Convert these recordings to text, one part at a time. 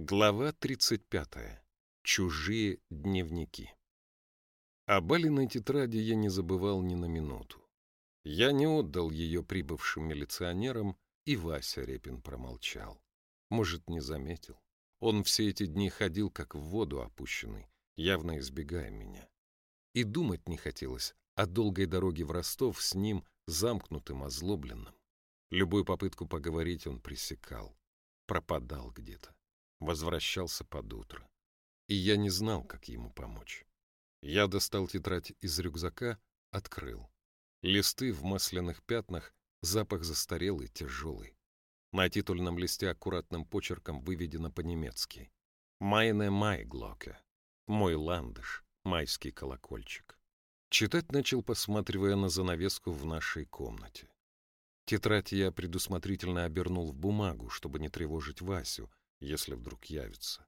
Глава 35. Чужие дневники. О Балиной тетради я не забывал ни на минуту. Я не отдал ее прибывшим милиционерам, и Вася Репин промолчал. Может, не заметил. Он все эти дни ходил, как в воду опущенный, явно избегая меня. И думать не хотелось о долгой дороге в Ростов с ним, замкнутым, озлобленным. Любую попытку поговорить он пресекал. Пропадал где-то возвращался под утро. И я не знал, как ему помочь. Я достал тетрадь из рюкзака, открыл. Листы в масляных пятнах, запах застарелый, тяжелый. На титульном листе аккуратным почерком выведено по-немецки. «Майне майглоке» — «Мой ландыш», «Майский колокольчик». Читать начал, посматривая на занавеску в нашей комнате. Тетрадь я предусмотрительно обернул в бумагу, чтобы не тревожить Васю, если вдруг явится.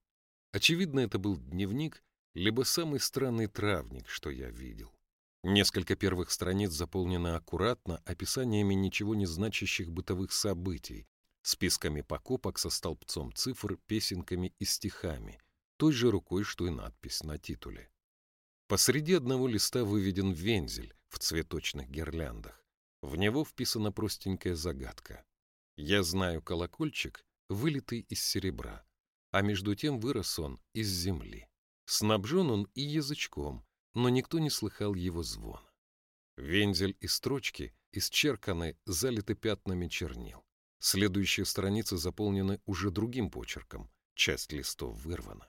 Очевидно, это был дневник, либо самый странный травник, что я видел. Несколько первых страниц заполнены аккуратно описаниями ничего не значащих бытовых событий, списками покупок со столбцом цифр, песенками и стихами, той же рукой, что и надпись на титуле. Посреди одного листа выведен вензель в цветочных гирляндах. В него вписана простенькая загадка. «Я знаю колокольчик, вылитый из серебра, а между тем вырос он из земли. Снабжен он и язычком, но никто не слыхал его звона. Вензель и строчки исчерканы, залиты пятнами чернил. Следующие страницы заполнены уже другим почерком, часть листов вырвана.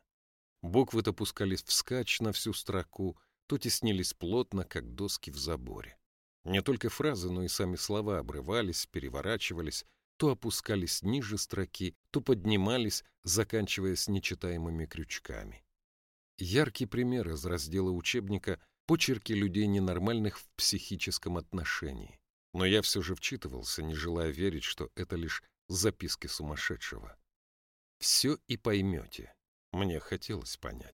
Буквы-то пускались вскачь на всю строку, то теснились плотно, как доски в заборе. Не только фразы, но и сами слова обрывались, переворачивались, то опускались ниже строки, то поднимались, заканчиваясь нечитаемыми крючками. Яркий пример из раздела учебника «Почерки людей ненормальных в психическом отношении». Но я все же вчитывался, не желая верить, что это лишь записки сумасшедшего. «Все и поймете». Мне хотелось понять.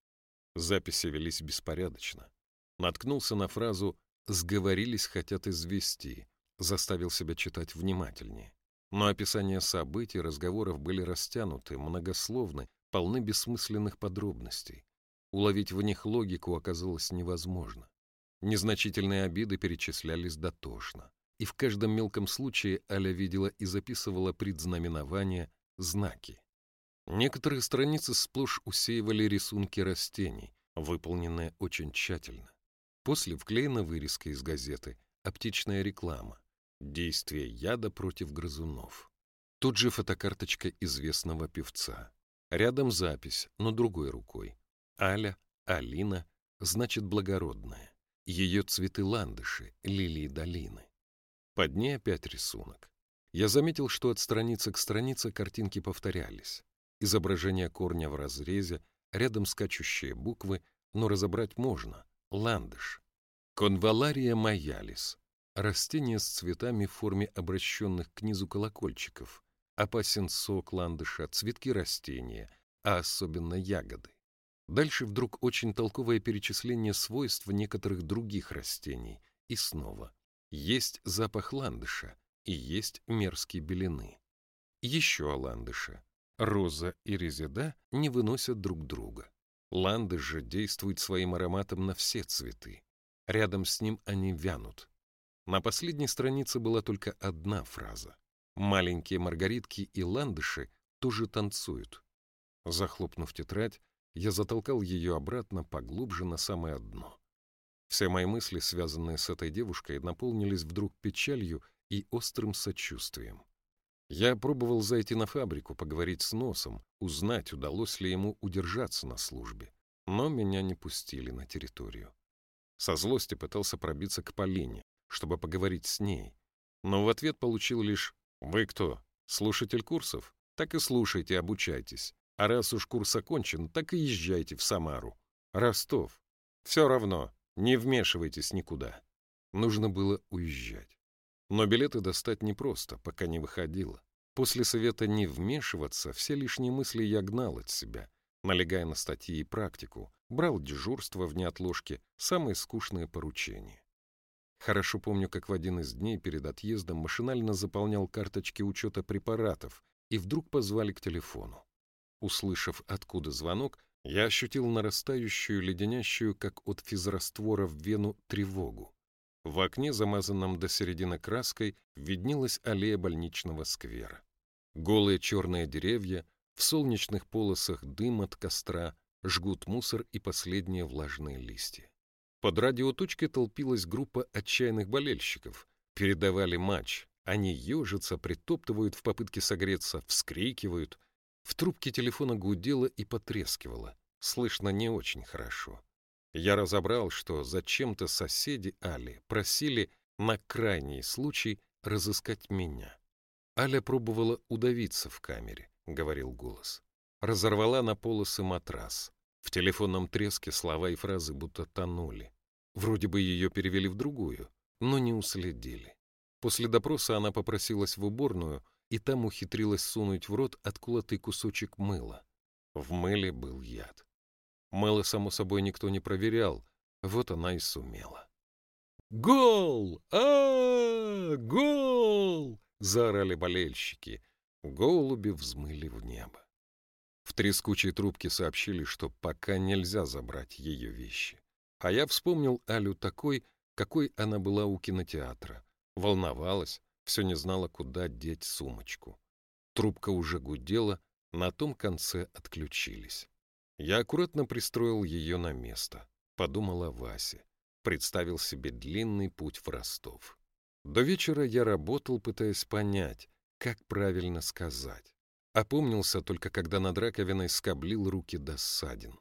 Записи велись беспорядочно. Наткнулся на фразу «сговорились, хотят извести», заставил себя читать внимательнее. Но описания событий, разговоров были растянуты, многословны, полны бессмысленных подробностей. Уловить в них логику оказалось невозможно. Незначительные обиды перечислялись дотошно. И в каждом мелком случае Аля видела и записывала предзнаменования, знаки. Некоторые страницы сплошь усеивали рисунки растений, выполненные очень тщательно. После вклеена вырезка из газеты, аптечная реклама. Действие яда против грызунов. Тут же фотокарточка известного певца. Рядом запись, но другой рукой. Аля, Алина, значит благородная. Ее цветы ландыши, лилии долины. Под ней опять рисунок. Я заметил, что от страницы к странице картинки повторялись. Изображение корня в разрезе, рядом скачущие буквы, но разобрать можно. Ландыш. Конвалария маялис. Растения с цветами в форме обращенных к низу колокольчиков. Опасен сок ландыша, цветки растения, а особенно ягоды. Дальше вдруг очень толковое перечисление свойств некоторых других растений. И снова. Есть запах ландыша и есть мерзкие белины. Еще о ландыше. Роза и резида не выносят друг друга. Ландыш же действует своим ароматом на все цветы. Рядом с ним они вянут, на последней странице была только одна фраза. Маленькие маргаритки и ландыши тоже танцуют. Захлопнув тетрадь, я затолкал ее обратно поглубже на самое дно. Все мои мысли, связанные с этой девушкой, наполнились вдруг печалью и острым сочувствием. Я пробовал зайти на фабрику, поговорить с носом, узнать, удалось ли ему удержаться на службе. Но меня не пустили на территорию. Со злости пытался пробиться к Полине, чтобы поговорить с ней. Но в ответ получил лишь «Вы кто? Слушатель курсов? Так и слушайте, обучайтесь. А раз уж курс окончен, так и езжайте в Самару. Ростов. Все равно, не вмешивайтесь никуда». Нужно было уезжать. Но билеты достать непросто, пока не выходило. После совета не вмешиваться, все лишние мысли я гнал от себя, налегая на статьи и практику, брал дежурство в неотложке, самые скучные поручения. Хорошо помню, как в один из дней перед отъездом машинально заполнял карточки учета препаратов и вдруг позвали к телефону. Услышав, откуда звонок, я ощутил нарастающую, леденящую, как от физраствора в вену, тревогу. В окне, замазанном до середины краской, виднелась аллея больничного сквера. Голые черные деревья, в солнечных полосах дым от костра, жгут мусор и последние влажные листья. Под радиоточкой толпилась группа отчаянных болельщиков. Передавали матч. Они ежатся, притоптывают в попытке согреться, вскрикивают. В трубке телефона гудело и потрескивало. Слышно не очень хорошо. Я разобрал, что зачем-то соседи Али просили на крайний случай разыскать меня. Аля пробовала удавиться в камере, — говорил голос. Разорвала на полосы матрас. В телефонном треске слова и фразы будто тонули. Вроде бы ее перевели в другую, но не уследили. После допроса она попросилась в уборную, и там ухитрилась сунуть в рот отколотый кусочек мыла. В мыле был яд. Мыло, само собой, никто не проверял, вот она и сумела. «Гол! а, Гол!» — заорали болельщики. Голуби взмыли в небо. В трескучей трубке сообщили, что пока нельзя забрать ее вещи. А я вспомнил Алю такой, какой она была у кинотеатра. Волновалась, все не знала, куда деть сумочку. Трубка уже гудела, на том конце отключились. Я аккуратно пристроил ее на место. Подумал о Васе. Представил себе длинный путь в Ростов. До вечера я работал, пытаясь понять, как правильно сказать. Опомнился только, когда над раковиной скоблил руки до ссадин.